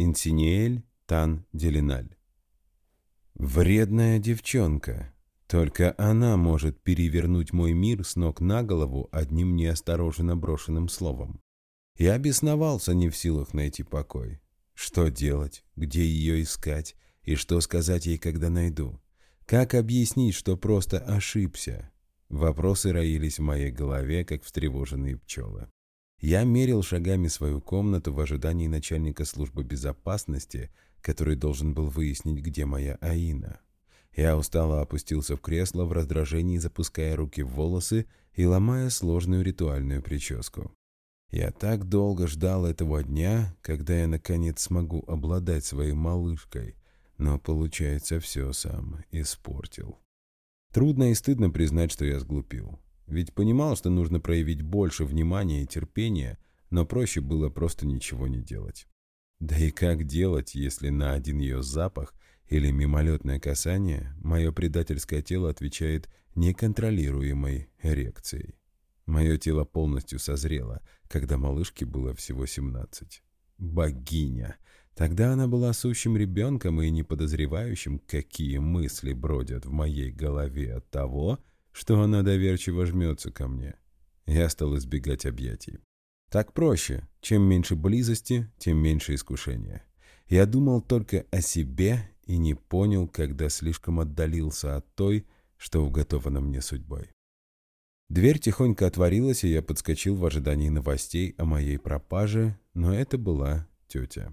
Инсиниэль Тан Делиналь. Вредная девчонка. Только она может перевернуть мой мир с ног на голову одним неосторожно брошенным словом. Я бесновался не в силах найти покой. Что делать, где ее искать и что сказать ей, когда найду? Как объяснить, что просто ошибся? Вопросы роились в моей голове, как встревоженные пчелы. Я мерил шагами свою комнату в ожидании начальника службы безопасности, который должен был выяснить, где моя Аина. Я устало опустился в кресло в раздражении, запуская руки в волосы и ломая сложную ритуальную прическу. Я так долго ждал этого дня, когда я наконец смогу обладать своей малышкой, но, получается, все сам испортил. Трудно и стыдно признать, что я сглупил. Ведь понимал, что нужно проявить больше внимания и терпения, но проще было просто ничего не делать. Да и как делать, если на один ее запах или мимолетное касание мое предательское тело отвечает неконтролируемой эрекцией? Мое тело полностью созрело, когда малышке было всего 17. Богиня! Тогда она была сущим ребенком и не подозревающим, какие мысли бродят в моей голове от того, что она доверчиво жмется ко мне. Я стал избегать объятий. Так проще. Чем меньше близости, тем меньше искушения. Я думал только о себе и не понял, когда слишком отдалился от той, что уготована мне судьбой. Дверь тихонько отворилась, и я подскочил в ожидании новостей о моей пропаже, но это была тетя.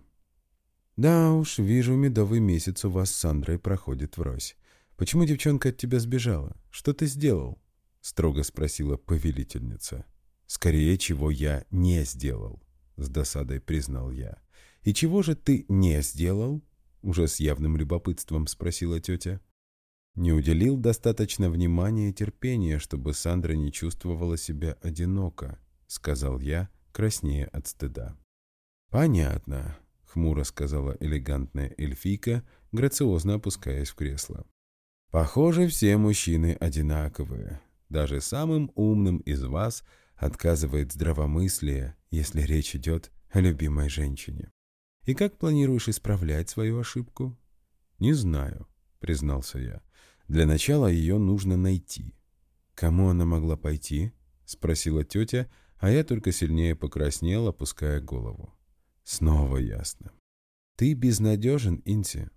«Да уж, вижу, медовый месяц у вас с Сандрой проходит врозь. Почему девчонка от тебя сбежала? Что ты сделал?» — строго спросила повелительница. «Скорее, чего я не сделал», — с досадой признал я. «И чего же ты не сделал?» — уже с явным любопытством спросила тетя. Не уделил достаточно внимания и терпения, чтобы Сандра не чувствовала себя одиноко, — сказал я, краснея от стыда. «Понятно», — хмуро сказала элегантная эльфийка, грациозно опускаясь в кресло. Похоже, все мужчины одинаковые. Даже самым умным из вас отказывает здравомыслие, если речь идет о любимой женщине. И как планируешь исправлять свою ошибку? Не знаю, признался я. Для начала ее нужно найти. Кому она могла пойти? Спросила тетя, а я только сильнее покраснел, опуская голову. Снова ясно. Ты безнадежен, Инси.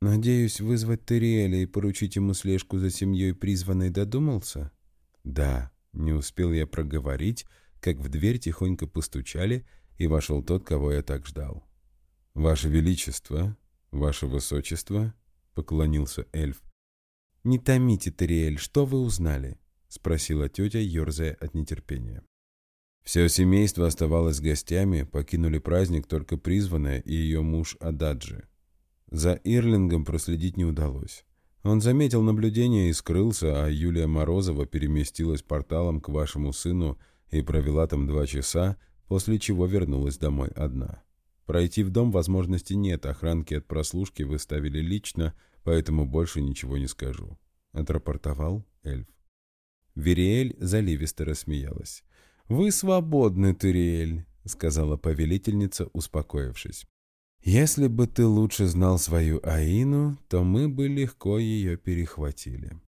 «Надеюсь, вызвать Терриэля и поручить ему слежку за семьей призванной додумался?» «Да», — не успел я проговорить, как в дверь тихонько постучали, и вошел тот, кого я так ждал. «Ваше Величество, Ваше Высочество», — поклонился эльф. «Не томите, Терриэль, что вы узнали?» — спросила тетя, ерзая от нетерпения. Все семейство оставалось гостями, покинули праздник только призванная и ее муж Ададжи. За Ирлингом проследить не удалось. Он заметил наблюдение и скрылся, а Юлия Морозова переместилась порталом к вашему сыну и провела там два часа, после чего вернулась домой одна. Пройти в дом возможности нет, охранки от прослушки выставили лично, поэтому больше ничего не скажу. Отрапортовал эльф. Вериэль заливисто рассмеялась. «Вы свободны, Туриэль», — сказала повелительница, успокоившись. Если бы ты лучше знал свою Аину, то мы бы легко ее перехватили.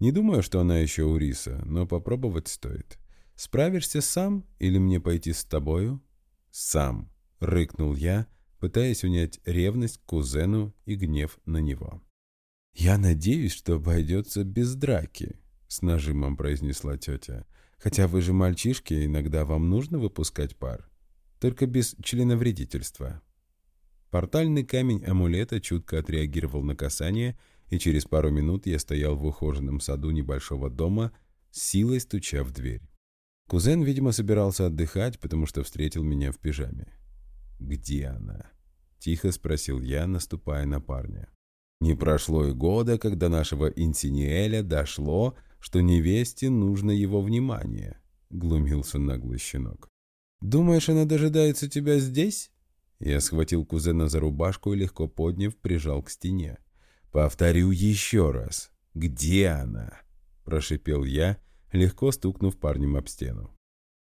Не думаю, что она еще у Риса, но попробовать стоит. Справишься сам или мне пойти с тобою? Сам, рыкнул я, пытаясь унять ревность к кузену и гнев на него. «Я надеюсь, что обойдется без драки», — с нажимом произнесла тетя. «Хотя вы же мальчишки, иногда вам нужно выпускать пар. Только без членовредительства». Портальный камень амулета чутко отреагировал на касание, и через пару минут я стоял в ухоженном саду небольшого дома, силой стуча в дверь. Кузен, видимо, собирался отдыхать, потому что встретил меня в пижаме. «Где она?» — тихо спросил я, наступая на парня. Не прошло и года, когда нашего Инсиниэля дошло, что невесте нужно его внимание, — глумился наглый щенок. «Думаешь, она дожидается тебя здесь?» Я схватил кузена за рубашку и, легко подняв, прижал к стене. «Повторю еще раз. Где она?» – прошипел я, легко стукнув парнем об стену.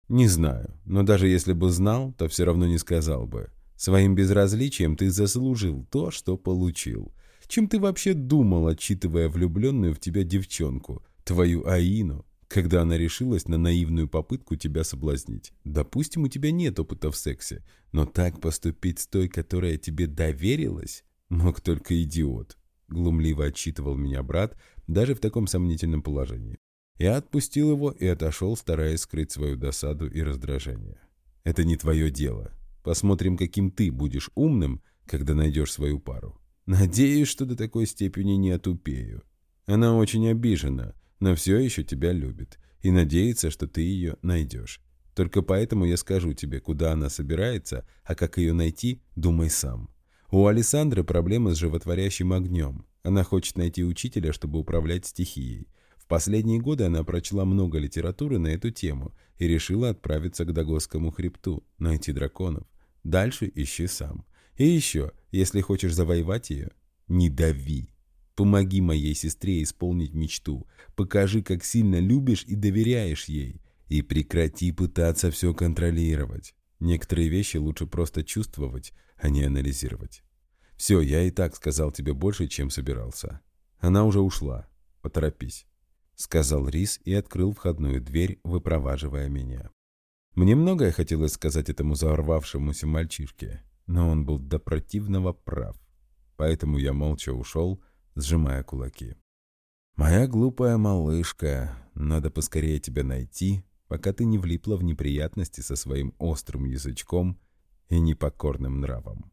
«Не знаю, но даже если бы знал, то все равно не сказал бы. Своим безразличием ты заслужил то, что получил. Чем ты вообще думал, отчитывая влюбленную в тебя девчонку, твою Аину, когда она решилась на наивную попытку тебя соблазнить? Допустим, у тебя нет опыта в сексе, но так поступить с той, которая тебе доверилась, мог только идиот. Глумливо отчитывал меня брат, даже в таком сомнительном положении. Я отпустил его и отошел, стараясь скрыть свою досаду и раздражение. «Это не твое дело. Посмотрим, каким ты будешь умным, когда найдешь свою пару. Надеюсь, что до такой степени не отупею. Она очень обижена, но все еще тебя любит и надеется, что ты ее найдешь. Только поэтому я скажу тебе, куда она собирается, а как ее найти, думай сам. У Александры проблемы с животворящим огнем. Она хочет найти учителя, чтобы управлять стихией. В последние годы она прочла много литературы на эту тему и решила отправиться к Дагосскому хребту, найти драконов. Дальше ищи сам. И еще, если хочешь завоевать ее, не дави. Помоги моей сестре исполнить мечту. Покажи, как сильно любишь и доверяешь ей. И прекрати пытаться все контролировать. Некоторые вещи лучше просто чувствовать, а не анализировать. Все, я и так сказал тебе больше, чем собирался. Она уже ушла. Поторопись. Сказал Рис и открыл входную дверь, выпроваживая меня. Мне многое хотелось сказать этому взорвавшемуся мальчишке, но он был до противного прав. Поэтому я молча ушел, сжимая кулаки. «Моя глупая малышка, надо поскорее тебя найти, пока ты не влипла в неприятности со своим острым язычком и непокорным нравом».